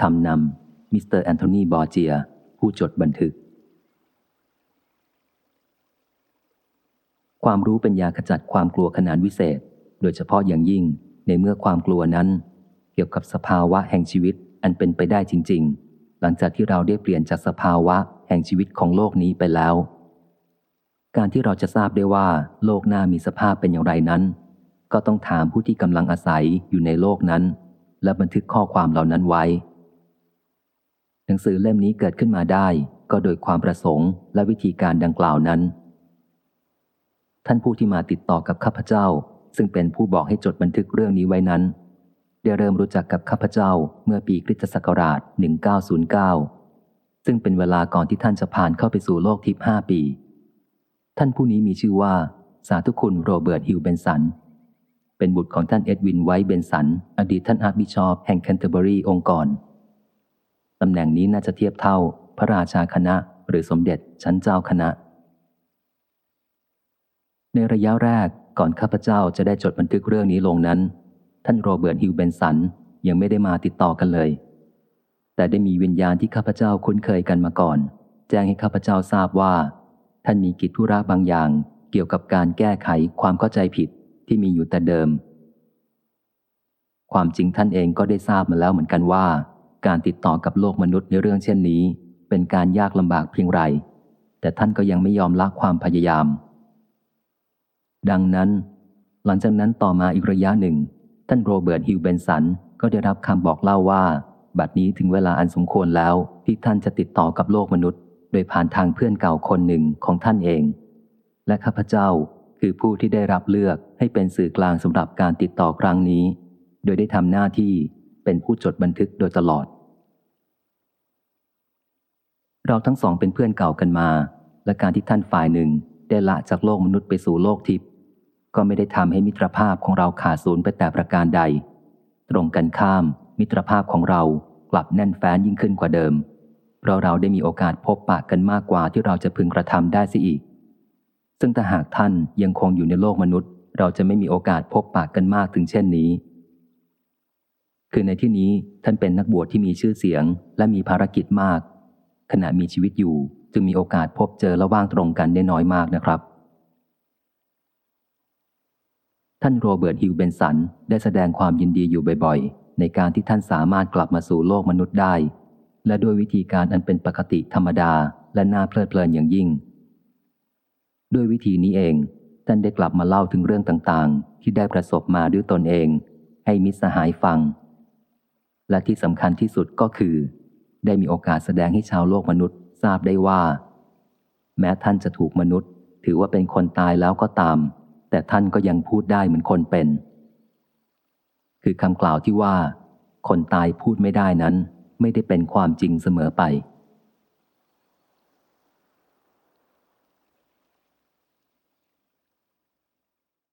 คำนำมิสเตอร์แอนโทนีบอร์เจีย ผู้จดบันทึก ความรู้เป็นยาขจัดความกลัวขนาดวิเศษ โดยเฉพาะอย่างยิ่งในเมื่อความกลัวนั้น เกี่ยวกับสภาวะแห่งชีวิตอันเป็นไปได้จริง ๆ หลังจากที่เราได้เปลี่ยนจากสภาวะแห่งชีวิตของโลกนี้ไปแล้ว การที่เราจะทราบได้ว่า โลกหน้ามีสภาพเป็นอย่างไรนั้น ก็ต้องถามผู้ที่กำลังอาศัยอยู่ในโลกนั้น และบันทึกข้อความเหล่านั้นไว้ หนังสือเล่มนี้เกิดขึ้นมาได้ ก็โดยความประสงค์และวิธีการดังกล่าวนั้น ท่านผู้ที่มาติดต่อกับข้าพเจ้า ซึ่งเป็นผู้บอกให้จดบันทึกเรื่องนี้ไว้นั้น ได้เริ่มรู้จักกับข้าพเจ้าเมื่อปีคริสตศักราช 1909 ซึ่งเป็นเวลาก่อนที่ท่านจะผ่านเข้าไปสู่โลกทิพย์5ปี ท่านผู้นี้มีชื่อว่า สาธุคุณโรเบิร์ตฮิวเบนสันเป็นบุตรของท่านเอ็ดวินไวท์เบนสัน อดีตท่านอาร์บิชอปแห่งแคนเทอร์เบอรีองค์ก่อน ตำแหน่งนี้น่าจะเทียบเท่า พระราชาคณะหรือสมเด็จชั้นเจ้าคณะ ในระยะแรกก่อนข้าพเจ้าจะได้จดบันทึกเรื่องนี้ลงนั้น ท่านโรเบิร์ตฮิวเบนสันยังไม่ได้มาติดต่อกันเลย แต่ได้มีวิญญาณที่ข้าพเจ้าคุ้นเคยกันมาก่อน แจ้งให้ข้าพเจ้าทราบว่า ท่านมีกิจธุระบางอย่างเกี่ยวกับการแก้ไขความเข้าใจผิดที่มีอยู่แต่เดิม ความจริงท่านเองก็ได้ทราบมาแล้วเหมือนกันว่า การติดต่อกับโลกมนุษย์ในเรื่องเช่นนี้ เป็นการยากลำบากเพียงไร แต่ท่านก็ยังไม่ยอมละความพยายาม ดังนั้น หลังจากนั้นต่อมาอีกระยะหนึ่ง ท่านโรเบิร์ตฮิวเบนสันก็ได้รับคำบอกเล่าว่า บัดนี้ถึงเวลาอันสมควรแล้วที่ท่านจะติดต่อกับโลกมนุษย์ โดยผ่านทางเพื่อนเก่าคนหนึ่งของท่านเอง และข้าพเจ้าคือผู้ที่ได้รับเลือกให้เป็นสื่อกลางสำหรับการติดต่อครั้งนี้ โดยได้ทำหน้าที่เป็นผู้จดบันทึกโดยตลอด เราทั้งสองเป็นเพื่อนเก่ากันมา และการที่ท่านฝ่ายหนึ่งได้ละจากโลกมนุษย์ไปสู่โลกทิพย์ก็ไม่ได้ทำให้มิตรภาพของเราขาดสูญไปแต่ประการใด ตรงกันข้าม มิตรภาพของเรากลับแน่นแฟ้นยิ่งขึ้นกว่าเดิม เพราะเราได้มีโอกาสพบปะกันมากกว่าที่เราจะพึงกระทำได้เสียอีก ซึ่งถ้าหากท่านยังคงอยู่ในโลกมนุษย์ เราจะไม่มีโอกาสพบปะกันมากถึงเช่นนี้ คือในที่นี้ท่านเป็นนักบวชที่มีชื่อเสียง และมีภารกิจมาก ขณะมีชีวิตอยู่จึงมีโอกาสพบเจอและว่างตรงกันได้น้อยมากนะครับ ท่านโรเบิร์ตฮิวเบนสันได้แสดงความยินดีอยู่บ่อยๆ ในการที่ท่านสามารถกลับมาสู่โลกมนุษย์ได้ และด้วยวิธีการอันเป็นปกติธรรมดาและน่าเพลิดเพลินอย่างยิ่ง ด้วยวิธีนี้เอง ท่านได้กลับมาเล่าถึงเรื่องต่างๆ ที่ได้ประสบมาด้วยตนเอง ให้มิตรสหายฟัง และที่สำคัญที่สุดก็คือ ได้มีโอกาสแสดงให้ชาวโลกมนุษย์ทราบได้ว่า แม้ท่านจะถูกมนุษย์ ถือว่าเป็นคนตายแล้วก็ตาม แต่ท่านก็ยังพูดได้เหมือนคนเป็น คือคำกล่าวที่ว่า คนตายพูดไม่ได้นั้น ไม่ได้เป็นความจริงเสมอไป